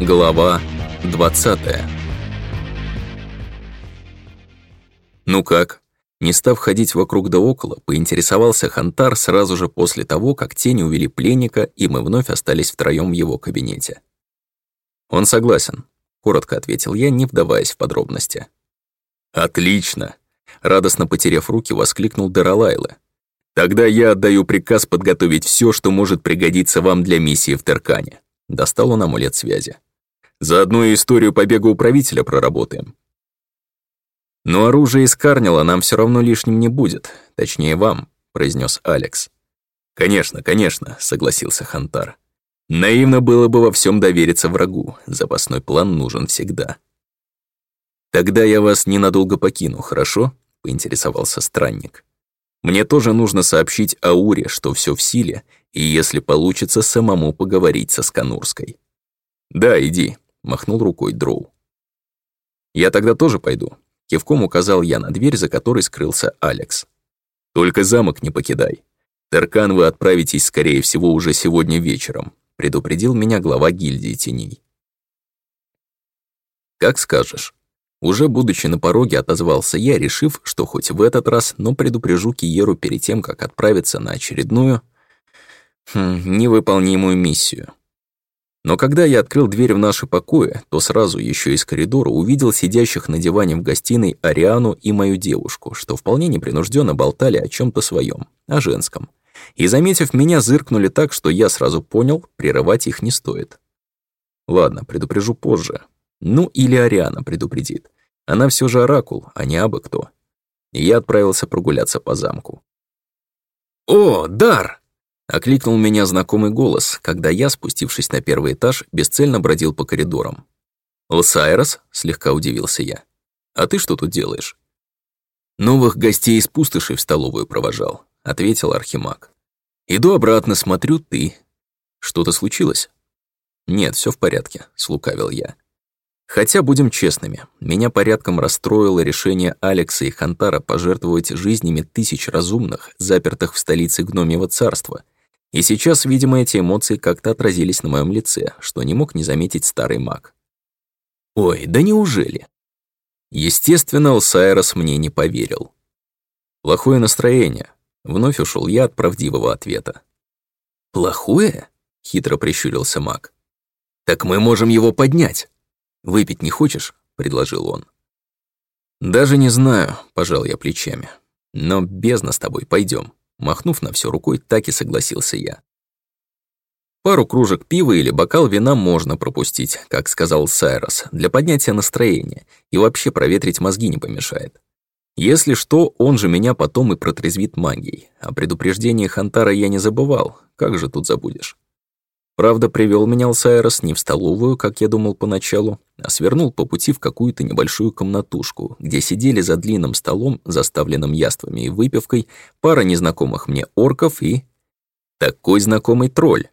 Глава 20 «Ну как?» Не став ходить вокруг да около, поинтересовался Хантар сразу же после того, как тени увели пленника, и мы вновь остались втроём в его кабинете. «Он согласен», — коротко ответил я, не вдаваясь в подробности. «Отлично!» — радостно потеряв руки, воскликнул Даралайла. «Тогда я отдаю приказ подготовить все, что может пригодиться вам для миссии в Теркане». Достал он амулет связи. Заодно и историю побега управителя проработаем. «Но оружие из Карнила нам все равно лишним не будет, точнее вам», — произнес Алекс. «Конечно, конечно», — согласился Хантар. «Наивно было бы во всем довериться врагу, запасной план нужен всегда». «Тогда я вас ненадолго покину, хорошо?» — поинтересовался странник. «Мне тоже нужно сообщить Ауре, что все в силе, и если получится, самому поговорить со Сканурской». «Да, иди», махнул рукой Дроу. «Я тогда тоже пойду», — кивком указал я на дверь, за которой скрылся Алекс. «Только замок не покидай. Теркан вы отправитесь, скорее всего, уже сегодня вечером», — предупредил меня глава гильдии теней. «Как скажешь». Уже будучи на пороге, отозвался я, решив, что хоть в этот раз, но предупрежу Киеру перед тем, как отправиться на очередную... Хм, невыполнимую миссию. Но когда я открыл дверь в наши покои, то сразу еще из коридора увидел сидящих на диване в гостиной Ариану и мою девушку, что вполне непринужденно болтали о чем то своем, о женском. И, заметив меня, зыркнули так, что я сразу понял, прерывать их не стоит. Ладно, предупрежу позже. Ну или Ариана предупредит. Она все же оракул, а не абы кто. И я отправился прогуляться по замку. «О, Дар!» Окликнул меня знакомый голос, когда я, спустившись на первый этаж, бесцельно бродил по коридорам. «Лосайрос?» — слегка удивился я. «А ты что тут делаешь?» «Новых гостей из пустоши в столовую провожал», — ответил Архимаг. «Иду обратно, смотрю, ты. Что-то случилось?» «Нет, все в порядке», — слукавил я. Хотя, будем честными, меня порядком расстроило решение Алекса и Хантара пожертвовать жизнями тысяч разумных, запертых в столице гномьего царства — и сейчас, видимо, эти эмоции как-то отразились на моем лице, что не мог не заметить старый маг. «Ой, да неужели?» Естественно, Усайрос мне не поверил. «Плохое настроение», — вновь ушел я от правдивого ответа. «Плохое?» — хитро прищурился маг. «Так мы можем его поднять. Выпить не хочешь?» — предложил он. «Даже не знаю», — пожал я плечами. «Но бездна с тобой, пойдем. Махнув на все рукой, так и согласился я. Пару кружек пива или бокал вина можно пропустить, как сказал Сайрос, для поднятия настроения, и вообще проветрить мозги не помешает. Если что, он же меня потом и протрезвит магией. а предупреждение Хантара я не забывал, как же тут забудешь? Правда, привел меня Сайрос не в столовую, как я думал поначалу, а свернул по пути в какую-то небольшую комнатушку, где сидели за длинным столом, заставленным яствами и выпивкой, пара незнакомых мне орков и... такой знакомый тролль.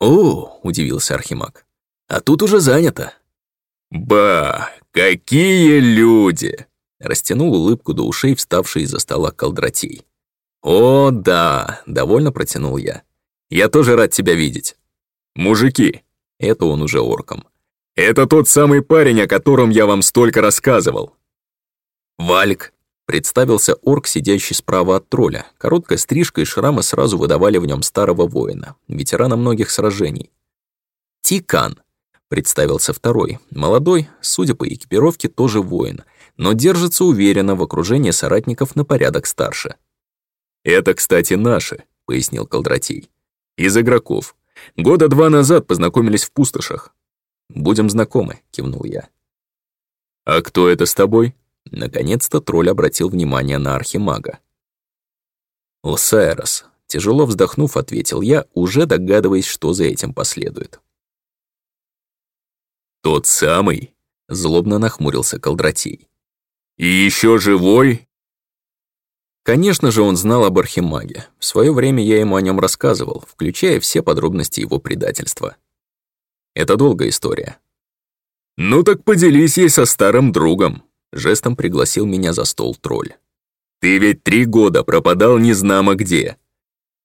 «О!» — удивился Архимаг. «А тут уже занято!» «Ба! Какие люди!» — растянул улыбку до ушей вставший из-за стола колдратей. «О, да!» — довольно протянул я. «Я тоже рад тебя видеть!» «Мужики!» — это он уже орком. «Это тот самый парень, о котором я вам столько рассказывал!» «Вальк!» — представился орк, сидящий справа от тролля. Короткая стрижка и шрамы сразу выдавали в нем старого воина, ветерана многих сражений. «Тикан!» — представился второй. Молодой, судя по экипировке, тоже воин, но держится уверенно в окружении соратников на порядок старше. «Это, кстати, наши», — пояснил Колдратей. «Из игроков. Года два назад познакомились в пустошах. Будем знакомы, кивнул я. А кто это с тобой? Наконец-то тролль обратил внимание на архимага. Лсайрос, тяжело вздохнув, ответил я, уже догадываясь, что за этим последует. «Тот самый?» — злобно нахмурился Колдратей. «И еще живой?» Конечно же, он знал об Архимаге. В свое время я ему о нем рассказывал, включая все подробности его предательства. Это долгая история. «Ну так поделись ей со старым другом», — жестом пригласил меня за стол тролль. «Ты ведь три года пропадал незнамо где.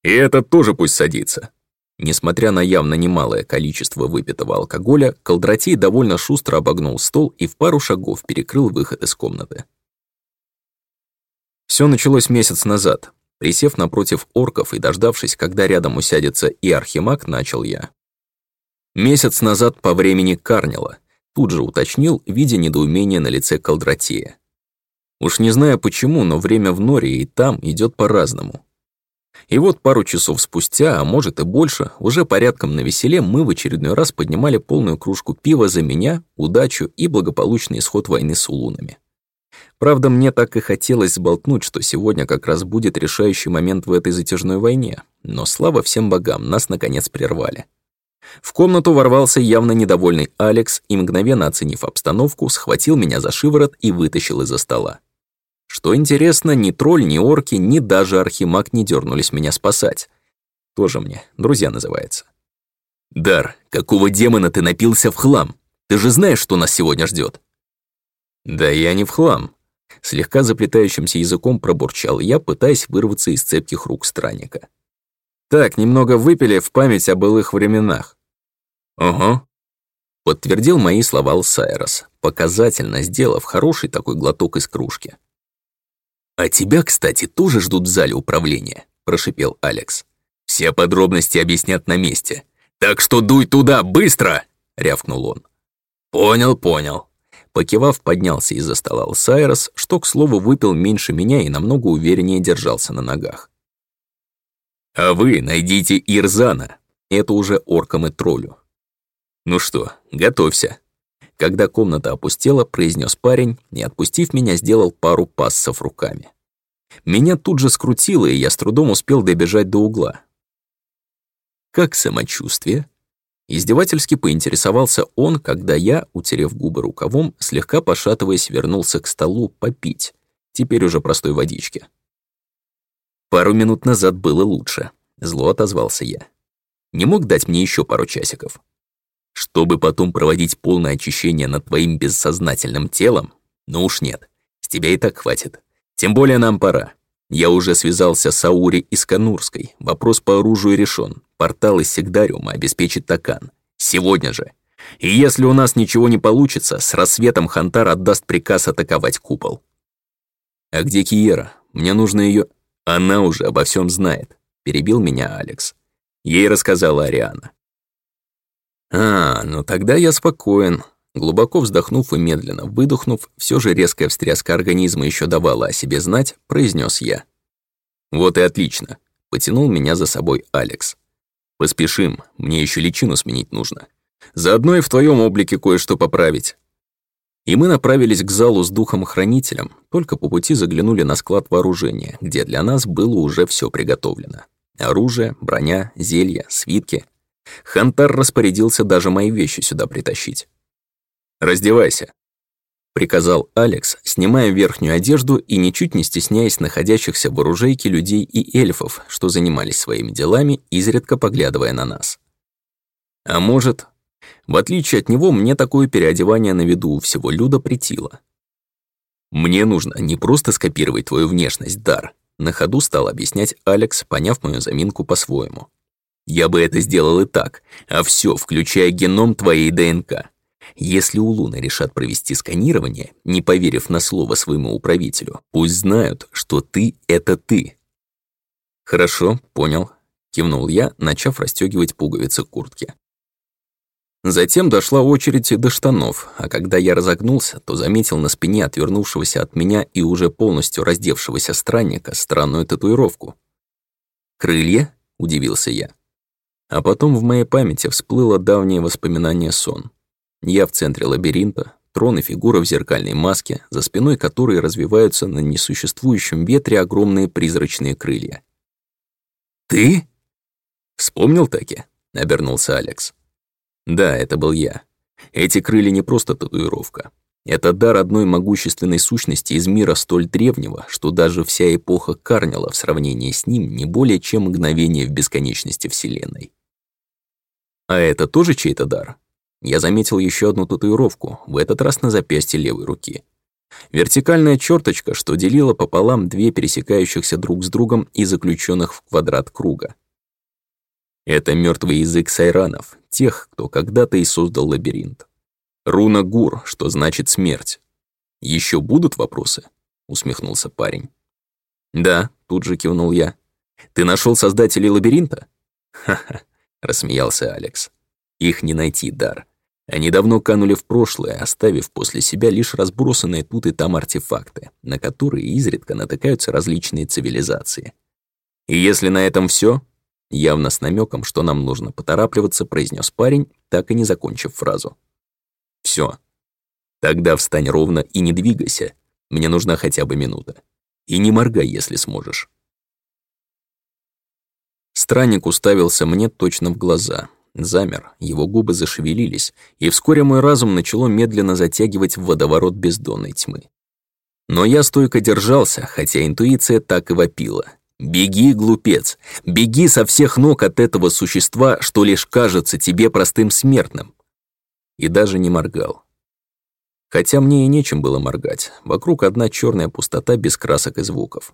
И этот тоже пусть садится». Несмотря на явно немалое количество выпитого алкоголя, Колдратей довольно шустро обогнул стол и в пару шагов перекрыл выход из комнаты. Все началось месяц назад. Присев напротив орков и дождавшись, когда рядом усядется и архимаг, начал я. Месяц назад по времени Карнила. Тут же уточнил, видя недоумение на лице Колдратея. Уж не знаю почему, но время в Норе и там идет по-разному. И вот пару часов спустя, а может и больше, уже порядком на веселе мы в очередной раз поднимали полную кружку пива за меня, удачу и благополучный исход войны с улунами. Правда, мне так и хотелось сболтнуть, что сегодня как раз будет решающий момент в этой затяжной войне. Но слава всем богам, нас наконец прервали. В комнату ворвался явно недовольный Алекс и, мгновенно оценив обстановку, схватил меня за шиворот и вытащил из-за стола. Что интересно, ни тролль, ни орки, ни даже архимаг не дернулись меня спасать. Тоже мне, друзья называется. «Дар, какого демона ты напился в хлам? Ты же знаешь, что нас сегодня ждет. «Да я не в хлам», Слегка заплетающимся языком пробурчал я, пытаясь вырваться из цепких рук странника. «Так, немного выпили в память о былых временах». «Угу», — подтвердил мои слова Алсайрос, показательно сделав хороший такой глоток из кружки. «А тебя, кстати, тоже ждут в зале управления», — прошипел Алекс. «Все подробности объяснят на месте. Так что дуй туда, быстро!» — рявкнул он. «Понял, понял», Покивав, поднялся из-за стола Алсайрос, что, к слову, выпил меньше меня и намного увереннее держался на ногах. «А вы найдите Ирзана!» Это уже оркам и троллю. «Ну что, готовься!» Когда комната опустела, произнёс парень и, отпустив меня, сделал пару пассов руками. Меня тут же скрутило, и я с трудом успел добежать до угла. «Как самочувствие?» Издевательски поинтересовался он, когда я, утерев губы рукавом, слегка пошатываясь, вернулся к столу попить. Теперь уже простой водички. «Пару минут назад было лучше», — зло отозвался я. «Не мог дать мне еще пару часиков?» «Чтобы потом проводить полное очищение над твоим бессознательным телом? Ну уж нет, с тебя и так хватит. Тем более нам пора. Я уже связался с Аури из Канурской, вопрос по оружию решен, Портал из Сигдариума обеспечит Такан. Сегодня же. И если у нас ничего не получится, с рассветом Хантар отдаст приказ атаковать купол. «А где Киера? Мне нужно ее. «Она уже обо всем знает», — перебил меня Алекс. Ей рассказала Ариана. «А, ну тогда я спокоен». Глубоко вздохнув и медленно выдохнув, все же резкая встряска организма еще давала о себе знать, произнес я. «Вот и отлично», — потянул меня за собой Алекс. Поспешим, мне еще личину сменить нужно. Заодно и в твоем облике кое-что поправить. И мы направились к залу с духом-хранителем, только по пути заглянули на склад вооружения, где для нас было уже все приготовлено. Оружие, броня, зелья, свитки. Хантар распорядился даже мои вещи сюда притащить. «Раздевайся», приказал Алекс, снимая верхнюю одежду и ничуть не стесняясь находящихся в оружейке людей и эльфов, что занимались своими делами, изредка поглядывая на нас. А может, в отличие от него, мне такое переодевание на виду у всего люда притило. «Мне нужно не просто скопировать твою внешность, Дар», на ходу стал объяснять Алекс, поняв мою заминку по-своему. «Я бы это сделал и так, а все, включая геном твоей ДНК. Если Улуны решат провести сканирование, не поверив на слово своему управителю, пусть знают, что ты — это ты. Хорошо, понял. Кивнул я, начав расстегивать пуговицы куртки. Затем дошла очередь до штанов, а когда я разогнулся, то заметил на спине отвернувшегося от меня и уже полностью раздевшегося странника странную татуировку. «Крылья?» — удивился я. А потом в моей памяти всплыло давнее воспоминание сон. Я в центре лабиринта, трон и фигура в зеркальной маске, за спиной которой развиваются на несуществующем ветре огромные призрачные крылья. «Ты?» «Вспомнил таки?» — обернулся Алекс. «Да, это был я. Эти крылья не просто татуировка. Это дар одной могущественной сущности из мира столь древнего, что даже вся эпоха Карнила в сравнении с ним не более чем мгновение в бесконечности Вселенной. А это тоже чей-то дар?» Я заметил еще одну татуировку, в этот раз на запястье левой руки. Вертикальная черточка, что делила пополам две пересекающихся друг с другом и заключенных в квадрат круга. Это мертвый язык сайранов, тех, кто когда-то и создал лабиринт. Руна Гур, что значит смерть. Еще будут вопросы? усмехнулся парень. Да, тут же кивнул я. Ты нашел создателей лабиринта? Ха-ха, рассмеялся Алекс. Их не найти, Дар. Они давно канули в прошлое, оставив после себя лишь разбросанные тут и там артефакты, на которые изредка натыкаются различные цивилизации. «И если на этом все, явно с намеком, что нам нужно поторапливаться, произнес парень, так и не закончив фразу. Все. Тогда встань ровно и не двигайся. Мне нужна хотя бы минута. И не моргай, если сможешь». Странник уставился мне точно в глаза — замер, его губы зашевелились, и вскоре мой разум начало медленно затягивать в водоворот бездонной тьмы. Но я стойко держался, хотя интуиция так и вопила. «Беги, глупец! Беги со всех ног от этого существа, что лишь кажется тебе простым смертным!» И даже не моргал. Хотя мне и нечем было моргать, вокруг одна черная пустота без красок и звуков.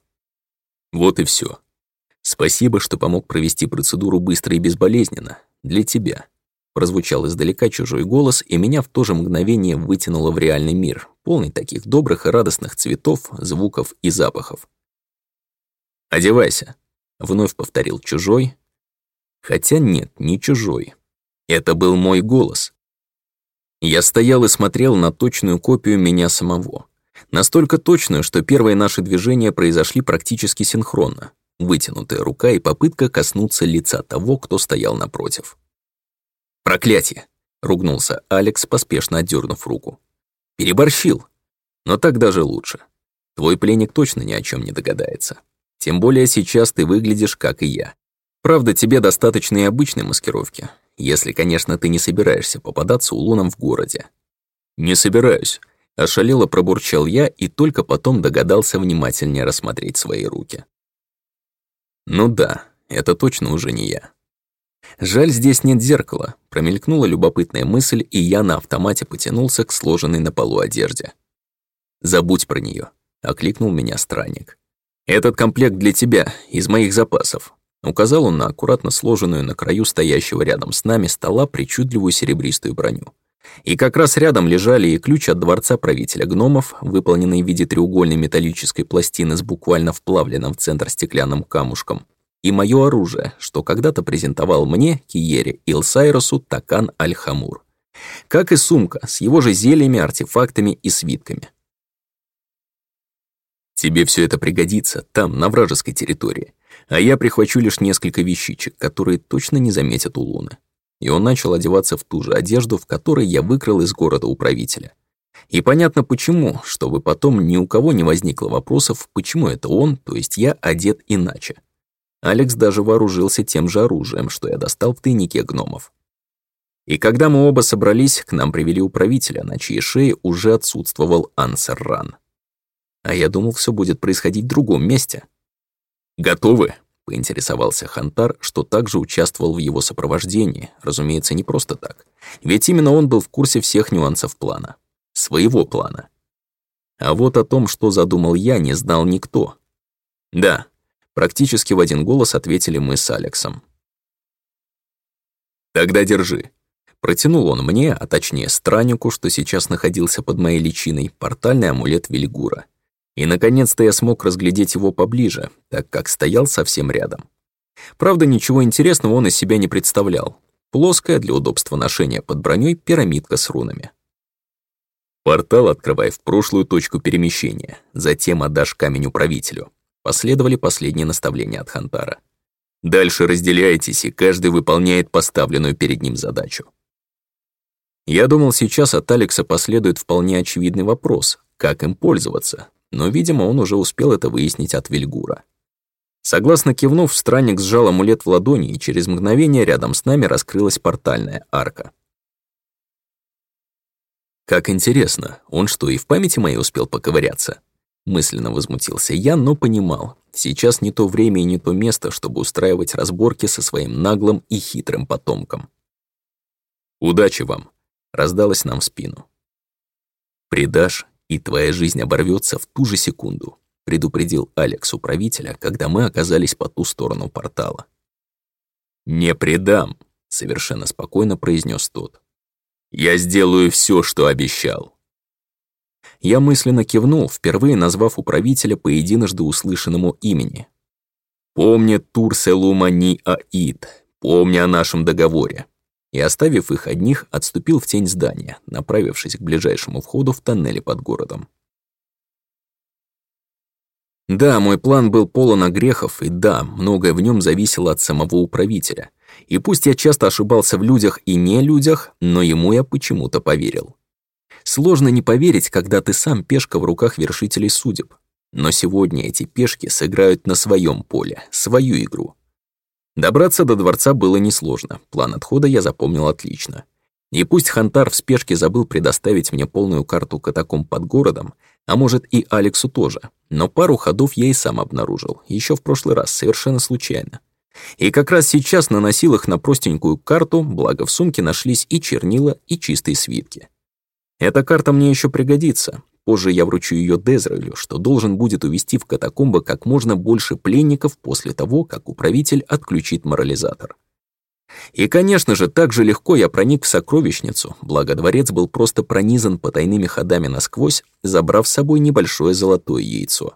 Вот и все. Спасибо, что помог провести процедуру быстро и безболезненно для тебя». Прозвучал издалека чужой голос, и меня в то же мгновение вытянуло в реальный мир, полный таких добрых и радостных цветов, звуков и запахов. «Одевайся», — вновь повторил чужой. Хотя нет, не чужой. Это был мой голос. Я стоял и смотрел на точную копию меня самого. Настолько точную, что первые наши движения произошли практически синхронно вытянутая рука и попытка коснуться лица того, кто стоял напротив. «Проклятие!» — ругнулся Алекс, поспешно отдернув руку. «Переборщил! Но так даже лучше. Твой пленник точно ни о чем не догадается. Тем более сейчас ты выглядишь, как и я. Правда, тебе достаточно и обычной маскировки, если, конечно, ты не собираешься попадаться улоном в городе». «Не собираюсь», — ошалело пробурчал я и только потом догадался внимательнее рассмотреть свои руки. Ну да, это точно уже не я. Жаль, здесь нет зеркала. Промелькнула любопытная мысль, и я на автомате потянулся к сложенной на полу одежде. «Забудь про нее, окликнул меня странник. «Этот комплект для тебя, из моих запасов». Указал он на аккуратно сложенную на краю стоящего рядом с нами стола причудливую серебристую броню. И как раз рядом лежали и ключ от дворца правителя гномов, выполненный в виде треугольной металлической пластины с буквально вплавленным в центр стеклянным камушком, и моё оружие, что когда-то презентовал мне, Киере Илсайросу Такан Альхамур, Как и сумка с его же зельями, артефактами и свитками. Тебе всё это пригодится там, на вражеской территории, а я прихвачу лишь несколько вещичек, которые точно не заметят у Луны и он начал одеваться в ту же одежду, в которой я выкрал из города управителя. И понятно почему, чтобы потом ни у кого не возникло вопросов, почему это он, то есть я, одет иначе. Алекс даже вооружился тем же оружием, что я достал в тайнике гномов. И когда мы оба собрались, к нам привели управителя, на чьей шее уже отсутствовал ансерран. А я думал, все будет происходить в другом месте. «Готовы?» Поинтересовался Хантар, что также участвовал в его сопровождении, разумеется, не просто так. Ведь именно он был в курсе всех нюансов плана. Своего плана. А вот о том, что задумал я, не знал никто. «Да», — практически в один голос ответили мы с Алексом. «Тогда держи». Протянул он мне, а точнее страннику, что сейчас находился под моей личиной, портальный амулет Вильгура — и, наконец-то, я смог разглядеть его поближе, так как стоял совсем рядом. Правда, ничего интересного он из себя не представлял. Плоская для удобства ношения под броней пирамидка с рунами. Портал открывай в прошлую точку перемещения, затем отдашь камень управителю. Последовали последние наставления от Хантара. Дальше разделяйтесь, и каждый выполняет поставленную перед ним задачу. Я думал, сейчас от Алекса последует вполне очевидный вопрос, как им пользоваться, но, видимо, он уже успел это выяснить от Вильгура. Согласно кивнув, странник сжал амулет в ладони, и через мгновение рядом с нами раскрылась портальная арка. «Как интересно, он что, и в памяти моей успел поковыряться?» Мысленно возмутился я, но понимал, сейчас не то время и не то место, чтобы устраивать разборки со своим наглым и хитрым потомком. «Удачи вам!» — раздалось нам в спину. «Придашь, и твоя жизнь оборвется в ту же секунду», — предупредил Алекс управителя, когда мы оказались по ту сторону портала. «Не предам», — совершенно спокойно произнес тот. «Я сделаю все, что обещал». Я мысленно кивнул, впервые назвав управителя по единожды услышанному имени. «Помни Турселума Ни Аид, помни о нашем договоре», и, оставив их одних, отступил в тень здания, направившись к ближайшему входу в тоннели под городом. Да, мой план был полон огрехов, и да, многое в нем зависело от самого управителя. И пусть я часто ошибался в людях и не людях, но ему я почему-то поверил. Сложно не поверить, когда ты сам пешка в руках вершителей судеб. Но сегодня эти пешки сыграют на своем поле, свою игру, Добраться до дворца было несложно, план отхода я запомнил отлично. И пусть Хантар в спешке забыл предоставить мне полную карту катакомб под городом, а может и Алексу тоже, но пару ходов я и сам обнаружил, еще в прошлый раз, совершенно случайно. И как раз сейчас наносил их на простенькую карту, благо в сумке нашлись и чернила, и чистые свитки. Эта карта мне еще пригодится, Позже я вручу ее Дезрелю, что должен будет увести в катакомбы как можно больше пленников после того, как управитель отключит морализатор. И, конечно же, так же легко я проник в сокровищницу, благо дворец был просто пронизан потайными ходами насквозь, забрав с собой небольшое золотое яйцо.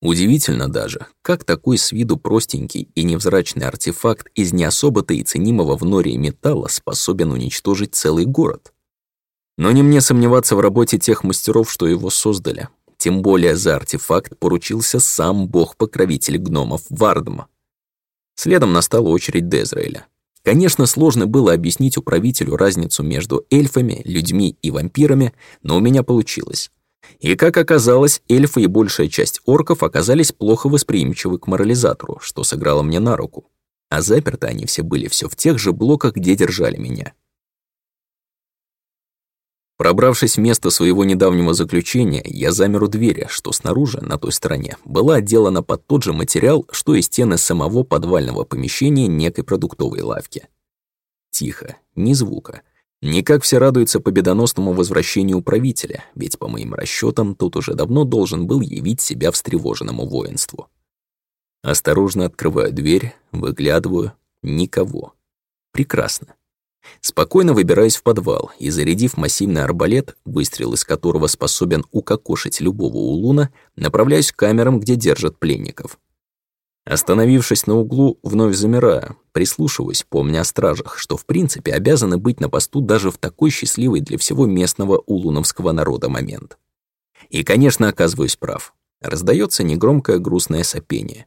Удивительно даже, как такой с виду простенький и невзрачный артефакт из не особо-то и ценимого в норе металла способен уничтожить целый город. Но не мне сомневаться в работе тех мастеров, что его создали. Тем более за артефакт поручился сам бог-покровитель гномов Вардма. Следом настала очередь Дезраэля. Конечно, сложно было объяснить управителю разницу между эльфами, людьми и вампирами, но у меня получилось. И как оказалось, эльфы и большая часть орков оказались плохо восприимчивы к морализатору, что сыграло мне на руку. А заперты они все были все в тех же блоках, где держали меня. Пробравшись в место своего недавнего заключения, я замер у двери, что снаружи, на той стороне, была отделана под тот же материал, что и стены самого подвального помещения некой продуктовой лавки. Тихо, ни звука. Никак все радуются победоносному возвращению правителя, ведь, по моим расчетам, тот уже давно должен был явить себя встревоженному воинству. Осторожно открываю дверь, выглядываю — никого. Прекрасно. Спокойно выбираюсь в подвал и, зарядив массивный арбалет, выстрел из которого способен укокошить любого улуна, направляюсь к камерам, где держат пленников. Остановившись на углу, вновь замираю, прислушиваюсь, помня о стражах, что в принципе обязаны быть на посту даже в такой счастливый для всего местного улуновского народа момент. И, конечно, оказываюсь прав. Раздается негромкое грустное сопение.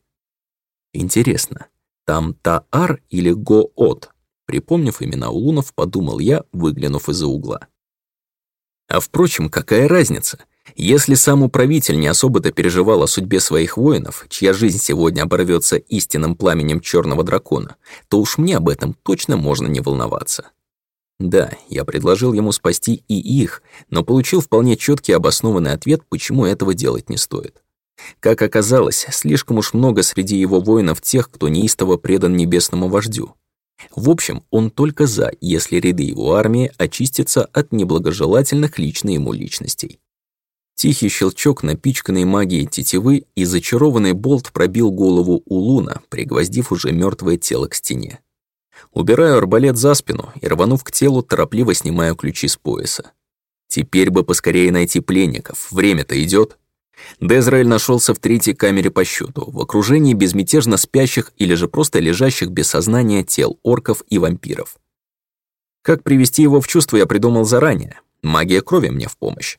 Интересно, там Таар или Го-От Припомнив имена улунов, подумал я, выглянув из-за угла. А впрочем, какая разница? Если сам управитель не особо-то переживал о судьбе своих воинов, чья жизнь сегодня оборвется истинным пламенем черного дракона, то уж мне об этом точно можно не волноваться. Да, я предложил ему спасти и их, но получил вполне четкий обоснованный ответ, почему этого делать не стоит. Как оказалось, слишком уж много среди его воинов тех, кто неистово предан небесному вождю. В общем, он только за, если ряды его армии очистятся от неблагожелательных лично ему личностей. Тихий щелчок напичканной магией тетивы и зачарованный болт пробил голову у Луна, пригвоздив уже мертвое тело к стене. Убираю арбалет за спину и, рванув к телу, торопливо снимаю ключи с пояса. Теперь бы поскорее найти пленников, время-то идет. Дезраэль нашелся в третьей камере по счету, в окружении безмятежно спящих или же просто лежащих без сознания тел орков и вампиров. Как привести его в чувство, я придумал заранее. Магия крови мне в помощь.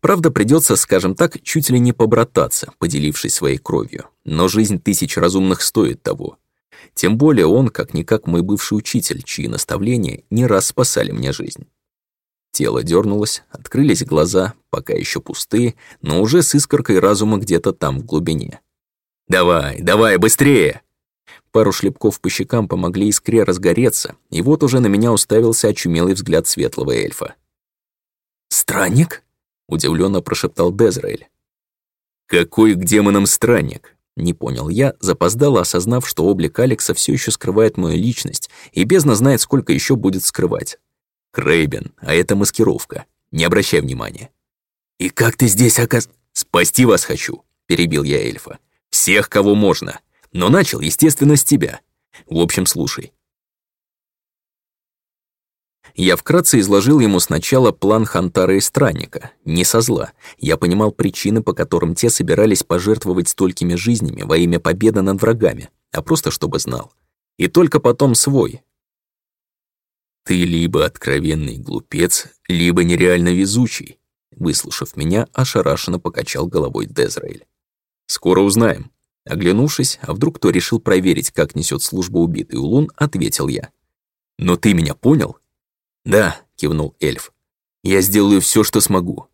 Правда, придется, скажем так, чуть ли не побрататься, поделившись своей кровью. Но жизнь тысяч разумных стоит того. Тем более он, как-никак, мой бывший учитель, чьи наставления не раз спасали мне жизнь. Тело дернулось, открылись глаза, пока еще пустые, но уже с искоркой разума где-то там в глубине. «Давай, давай, быстрее!» Пару шлепков по щекам помогли искре разгореться, и вот уже на меня уставился очумелый взгляд светлого эльфа. «Странник?» — удивленно прошептал Дезраэль. «Какой к демонам странник?» — не понял я, запоздало осознав, что облик Алекса все еще скрывает мою личность, и бездна знает, сколько еще будет скрывать. Крейбен, а это маскировка. Не обращай внимания. И как ты здесь оказ... Спасти вас хочу, перебил я эльфа. Всех, кого можно. Но начал, естественно, с тебя. В общем, слушай. Я вкратце изложил ему сначала план Хантара и Странника, не со зла. Я понимал причины, по которым те собирались пожертвовать столькими жизнями во имя победы над врагами, а просто чтобы знал. И только потом свой, ты либо откровенный глупец, либо нереально везучий. Выслушав меня, ошарашенно покачал головой Дезраэль. «Скоро узнаем». Оглянувшись, а вдруг кто решил проверить, как несет служба убитый Улун, ответил я. «Но ты меня понял?» «Да», — кивнул эльф. «Я сделаю все, что смогу».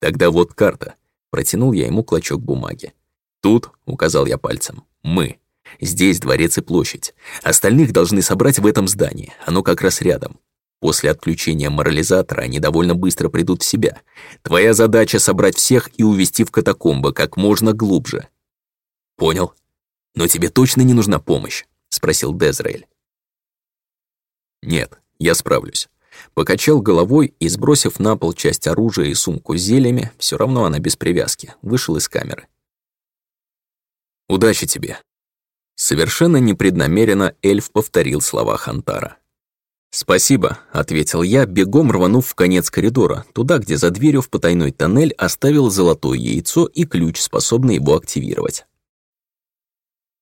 «Тогда вот карта». Протянул я ему клочок бумаги. «Тут», — указал я пальцем, — «мы». Здесь дворец и площадь. Остальных должны собрать в этом здании, оно как раз рядом. После отключения морализатора они довольно быстро придут в себя. Твоя задача — собрать всех и увести в катакомбы как можно глубже». «Понял. Но тебе точно не нужна помощь?» — спросил Дезраэль. «Нет, я справлюсь». Покачал головой и, сбросив на пол часть оружия и сумку с зельями, все равно она без привязки, вышел из камеры. «Удачи тебе!» Совершенно непреднамеренно эльф повторил слова Хантара. «Спасибо», — ответил я, бегом рванув в конец коридора, туда, где за дверью в потайной тоннель оставил золотое яйцо и ключ, способный его активировать.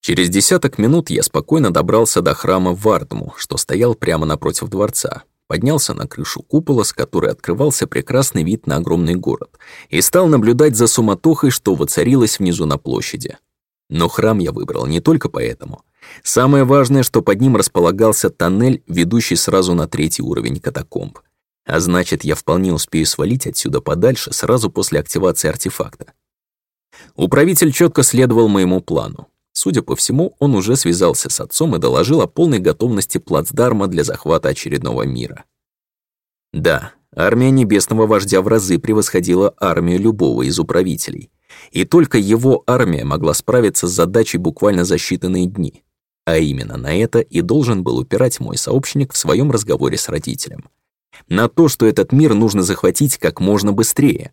Через десяток минут я спокойно добрался до храма Вардму, что стоял прямо напротив дворца, поднялся на крышу купола, с которой открывался прекрасный вид на огромный город, и стал наблюдать за суматохой, что воцарилось внизу на площади. Но храм я выбрал не только поэтому. Самое важное, что под ним располагался тоннель, ведущий сразу на третий уровень катакомб. А значит, я вполне успею свалить отсюда подальше сразу после активации артефакта. Управитель четко следовал моему плану. Судя по всему, он уже связался с отцом и доложил о полной готовности плацдарма для захвата очередного мира. Да, Армия Небесного Вождя в разы превосходила армию любого из управителей. И только его армия могла справиться с задачей буквально за считанные дни. А именно на это и должен был упирать мой сообщник в своем разговоре с родителем. На то, что этот мир нужно захватить как можно быстрее.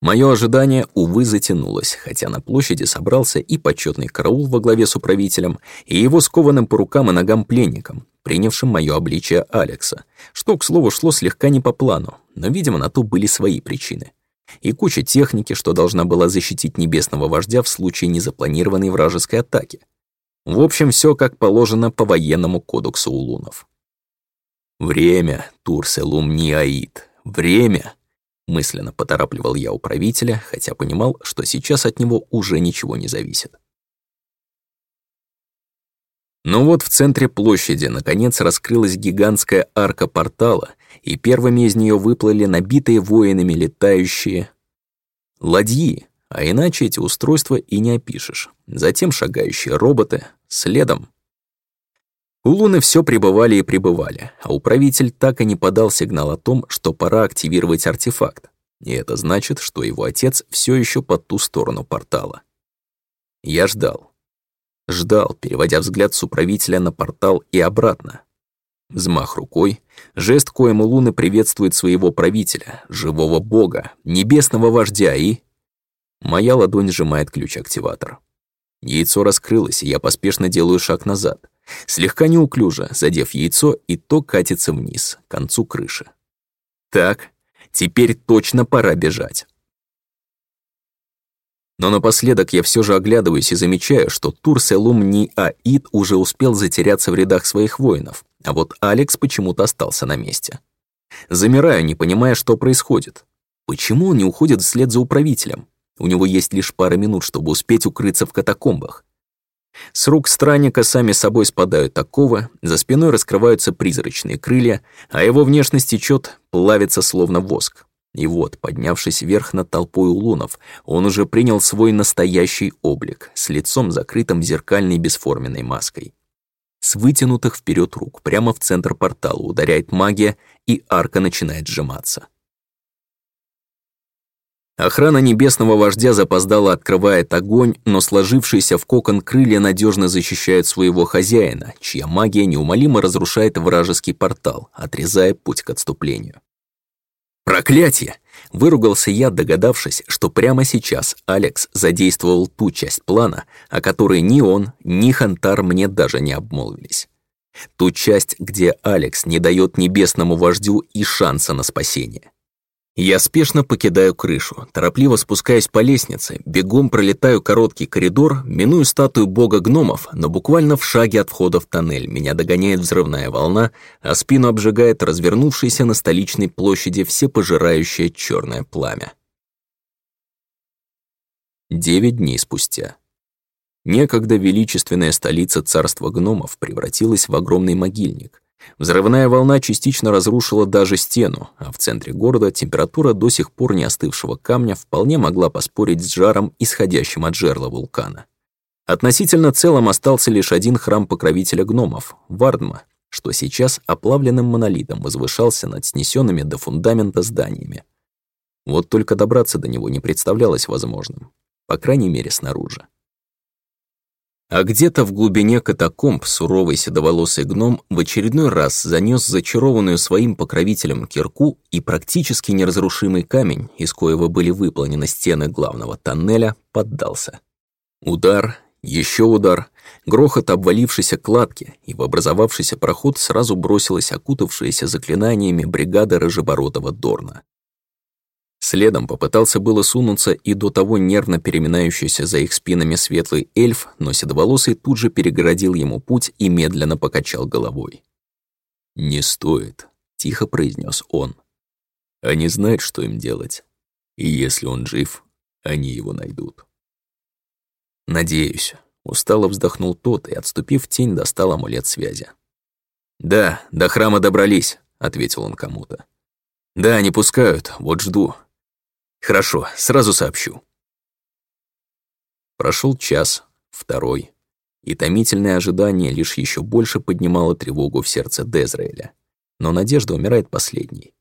Мое ожидание, увы, затянулось, хотя на площади собрался и почетный караул во главе с управителем, и его скованным по рукам и ногам пленником, принявшим моё обличие Алекса, что, к слову, шло слегка не по плану, но, видимо, на то были свои причины. И куча техники, что должна была защитить небесного вождя в случае незапланированной вражеской атаки. В общем, все как положено по военному кодексу улунов. «Время, Турселум Ниаид, время!» Мысленно поторапливал я управителя, хотя понимал, что сейчас от него уже ничего не зависит. Но вот в центре площади наконец раскрылась гигантская арка портала, и первыми из нее выплыли набитые воинами летающие ладьи, а иначе эти устройства и не опишешь. Затем шагающие роботы, следом. У Луны все пребывали и пребывали, а управитель так и не подал сигнал о том, что пора активировать артефакт. И это значит, что его отец все еще по ту сторону портала. Я ждал ждал, переводя взгляд с управителя на портал и обратно. Взмах рукой, жест, коим Луна приветствует своего правителя, живого бога, небесного вождя и... Моя ладонь сжимает ключ-активатор. Яйцо раскрылось, и я поспешно делаю шаг назад. Слегка неуклюже, задев яйцо, и то катится вниз, к концу крыши. Так, теперь точно пора бежать. Но напоследок я все же оглядываюсь и замечаю, что Тур-Селум Аид уже успел затеряться в рядах своих воинов, а вот Алекс почему-то остался на месте. Замираю, не понимая, что происходит. Почему он не уходит вслед за управителем? У него есть лишь пара минут, чтобы успеть укрыться в катакомбах. С рук странника сами собой спадают такого, за спиной раскрываются призрачные крылья, а его внешность течет, плавится словно воск. И вот, поднявшись вверх над толпой улунов, он уже принял свой настоящий облик, с лицом закрытым зеркальной бесформенной маской. С вытянутых вперед рук прямо в центр портала ударяет магия, и арка начинает сжиматься. Охрана небесного вождя запоздала открывает огонь, но сложившиеся в кокон крылья надежно защищают своего хозяина, чья магия неумолимо разрушает вражеский портал, отрезая путь к отступлению. «Проклятие!» — выругался я, догадавшись, что прямо сейчас Алекс задействовал ту часть плана, о которой ни он, ни Хантар мне даже не обмолвились. Ту часть, где Алекс не дает небесному вождю и шанса на спасение. Я спешно покидаю крышу, торопливо спускаюсь по лестнице, бегом пролетаю короткий коридор, миную статую бога гномов, но буквально в шаге от входа в тоннель меня догоняет взрывная волна, а спину обжигает развернувшееся на столичной площади всепожирающее черное пламя. Девять дней спустя. Некогда величественная столица царства гномов превратилась в огромный могильник. Взрывная волна частично разрушила даже стену, а в центре города температура до сих пор не остывшего камня вполне могла поспорить с жаром, исходящим от жерла вулкана. Относительно целым остался лишь один храм покровителя гномов — Вардма, что сейчас оплавленным монолитом возвышался над снесенными до фундамента зданиями. Вот только добраться до него не представлялось возможным, по крайней мере снаружи. А где-то в глубине катакомб суровый седоволосый гном в очередной раз занес зачарованную своим покровителем кирку и практически неразрушимый камень, из коего были выпланены стены главного тоннеля, поддался. Удар, еще удар, грохот обвалившейся кладки, и в образовавшийся проход сразу бросилась окутавшаяся заклинаниями бригада рыжебородого Дорна. Следом попытался было сунуться и до того нервно переминающийся за их спинами светлый эльф, но седоволосый тут же перегородил ему путь и медленно покачал головой. «Не стоит», — тихо произнес он. «Они знают, что им делать. И если он жив, они его найдут». «Надеюсь», — устало вздохнул тот и, отступив тень, достал амулет связи. «Да, до храма добрались», — ответил он кому-то. «Да, не пускают, вот жду. Хорошо, сразу сообщу. Прошел час, второй, и томительное ожидание лишь еще больше поднимало тревогу в сердце Дезраэля. Но надежда умирает последней.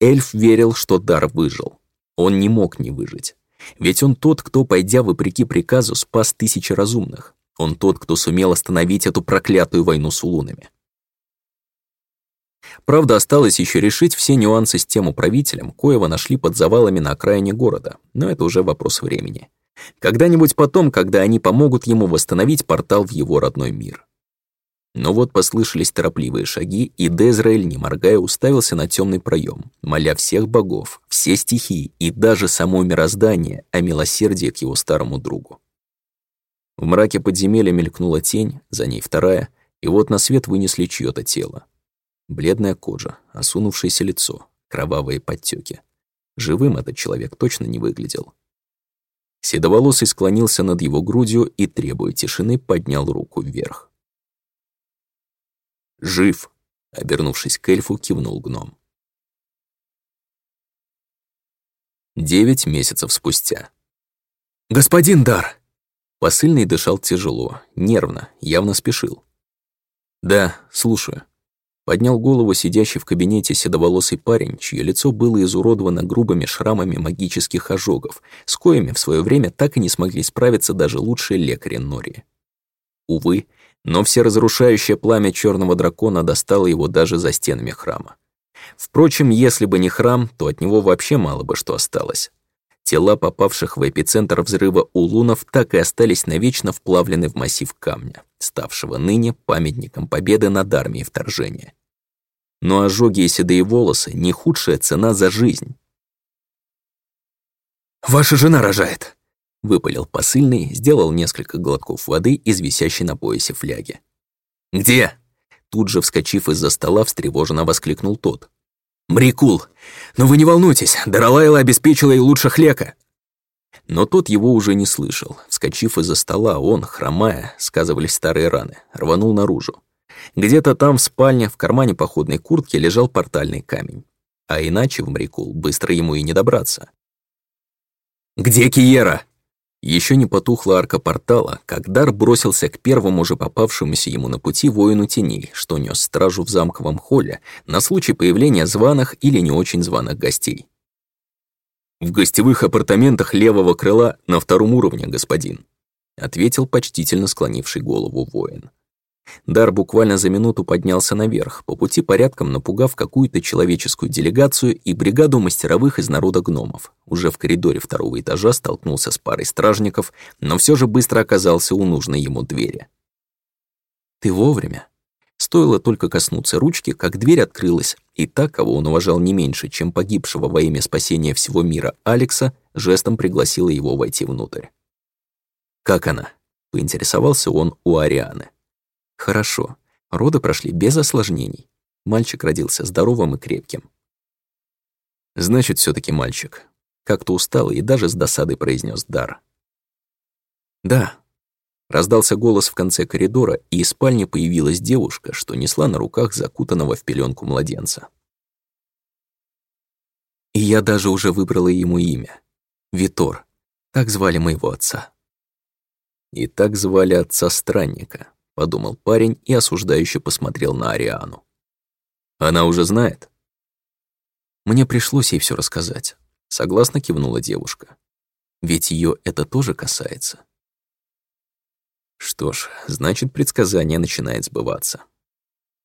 Эльф верил, что дар выжил. Он не мог не выжить. Ведь он тот, кто, пойдя вопреки приказу, спас тысячи разумных. Он тот, кто сумел остановить эту проклятую войну с улунами. Правда, осталось еще решить все нюансы с тем управителем, коего нашли под завалами на окраине города, но это уже вопрос времени. Когда-нибудь потом, когда они помогут ему восстановить портал в его родной мир. Но вот послышались торопливые шаги, и Дезраэль, не моргая, уставился на темный проем, моля всех богов, все стихии и даже само мироздание о милосердии к его старому другу. В мраке подземелья мелькнула тень, за ней вторая, и вот на свет вынесли чье то тело. Бледная кожа, осунувшееся лицо, кровавые подтеки. Живым этот человек точно не выглядел. Седоволосый склонился над его грудью и, требуя тишины, поднял руку вверх. «Жив!» — обернувшись к эльфу, кивнул гном. Девять месяцев спустя. «Господин Дар!» Посыльный дышал тяжело, нервно, явно спешил. «Да, слушаю», Поднял голову сидящий в кабинете седоволосый парень, чье лицо было изуродовано грубыми шрамами магических ожогов, с коими в свое время так и не смогли справиться даже лучшие лекари Нори. Увы, но всеразрушающее пламя черного дракона достало его даже за стенами храма. Впрочем, если бы не храм, то от него вообще мало бы что осталось. Тела попавших в эпицентр взрыва у улунов так и остались навечно вплавлены в массив камня, ставшего ныне памятником победы над армией вторжения. Но ожоги и седые волосы – не худшая цена за жизнь. «Ваша жена рожает!» – выпалил посыльный, сделал несколько глотков воды из висящей на поясе фляги. «Где?» – тут же, вскочив из-за стола, встревоженно воскликнул тот. Мрикул, но вы не волнуйтесь, Даралайла обеспечила и лучших лека. Но тот его уже не слышал. Вскочив из-за стола, он, хромая, сказывались старые раны, рванул наружу. Где-то там, в спальне, в кармане походной куртки лежал портальный камень. А иначе в Мрикул быстро ему и не добраться. «Где Киера?» Еще не потухла арка портала, как Дар бросился к первому же попавшемуся ему на пути воину теней, что нес стражу в замковом холле на случай появления званых или не очень званых гостей. «В гостевых апартаментах левого крыла на втором уровне, господин», ответил почтительно склонивший голову воин. Дар буквально за минуту поднялся наверх, по пути порядком напугав какую-то человеческую делегацию и бригаду мастеровых из народа гномов. Уже в коридоре второго этажа столкнулся с парой стражников, но все же быстро оказался у нужной ему двери. «Ты вовремя?» Стоило только коснуться ручки, как дверь открылась, и та, кого он уважал не меньше, чем погибшего во имя спасения всего мира Алекса, жестом пригласила его войти внутрь. «Как она?» — поинтересовался он у Арианы. Хорошо. Роды прошли без осложнений. Мальчик родился здоровым и крепким. Значит, все таки мальчик. Как-то устал и даже с досадой произнес Дар. Да. Раздался голос в конце коридора, и из спальни появилась девушка, что несла на руках закутанного в пеленку младенца. И я даже уже выбрала ему имя. Витор. Так звали моего отца. И так звали отца странника. — подумал парень и осуждающе посмотрел на Ариану. «Она уже знает?» «Мне пришлось ей все рассказать», — согласно кивнула девушка. «Ведь ее это тоже касается». Что ж, значит, предсказание начинает сбываться.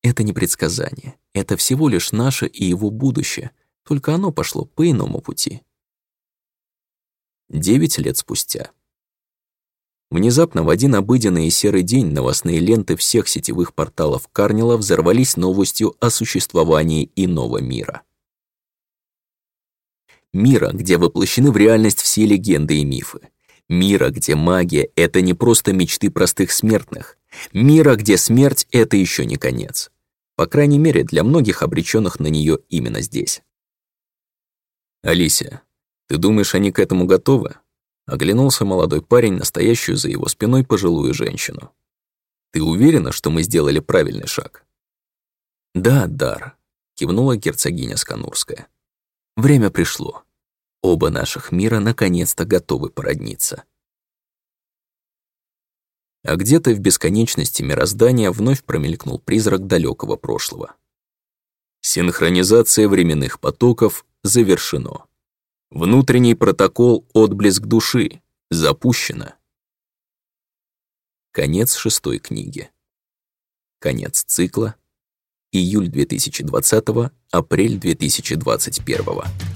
Это не предсказание, это всего лишь наше и его будущее, только оно пошло по иному пути. Девять лет спустя. Внезапно в один обыденный и серый день новостные ленты всех сетевых порталов Карнила взорвались новостью о существовании иного мира. Мира, где воплощены в реальность все легенды и мифы. Мира, где магия — это не просто мечты простых смертных. Мира, где смерть — это еще не конец. По крайней мере, для многих обреченных на нее именно здесь. «Алисия, ты думаешь, они к этому готовы?» Оглянулся молодой парень, настоящую за его спиной пожилую женщину. «Ты уверена, что мы сделали правильный шаг?» «Да, Дар», — кивнула герцогиня Сканурская. «Время пришло. Оба наших мира наконец-то готовы породниться». А где-то в бесконечности мироздания вновь промелькнул призрак далекого прошлого. Синхронизация временных потоков завершено. Внутренний протокол «Отблеск души» запущено. Конец шестой книги. Конец цикла. Июль 2020, апрель 2021.